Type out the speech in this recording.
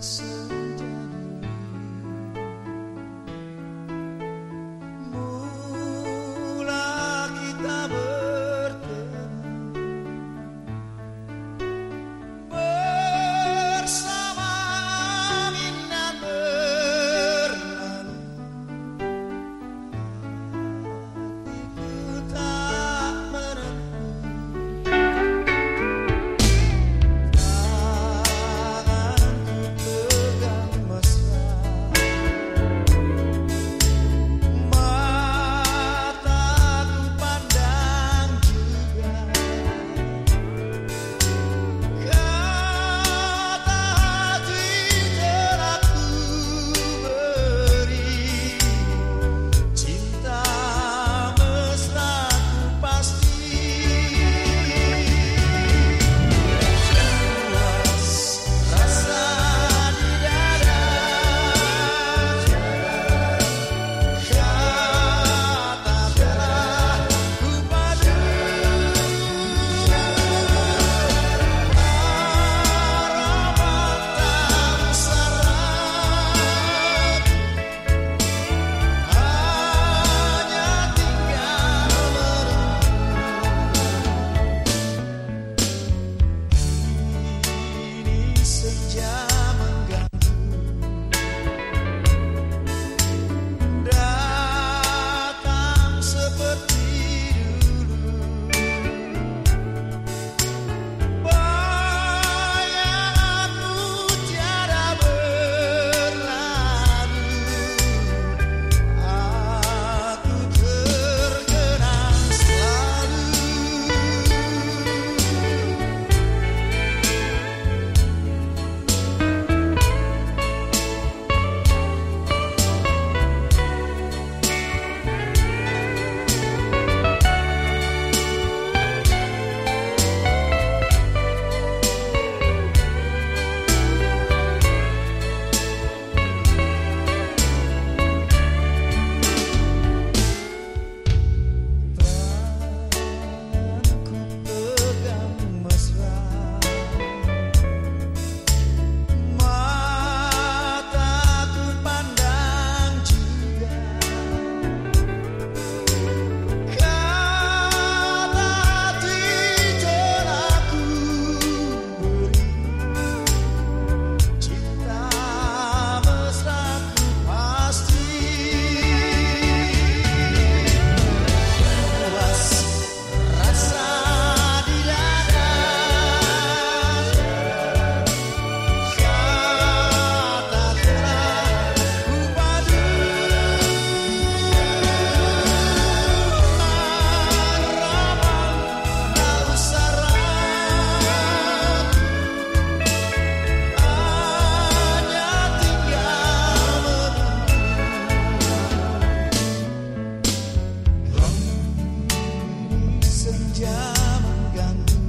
so slide.